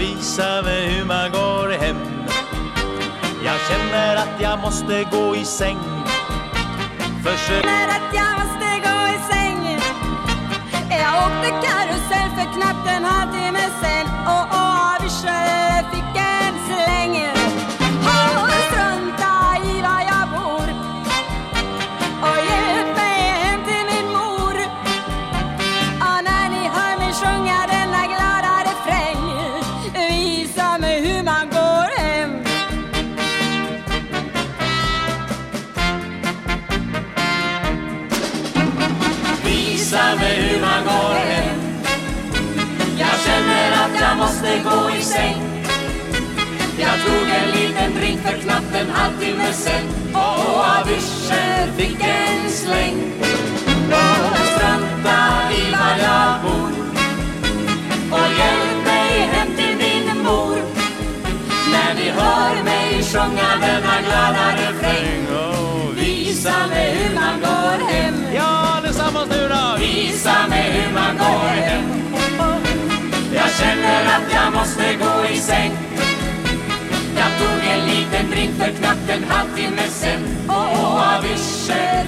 visa mig hur man går hem. Jag känner att jag måste gå i säng. Försök att jag måste gå i säng. Jag åkte karusell för knappt en halvtimme sen. Jag går hem Jag känner att jag måste gå i säng. Jag tog en liten drink för knappt en halvtimme sen. Och avischen fick en släng. Strunta i var jag bor. Och hjälp mig hem till min mor. När ni hör mig sjunga denna glada refräng. Visa mig hur man går hem. Jag känner att jag måste gå i säng. Jag tog en liten drink för knappt en halvtimme sen. Och av yrsel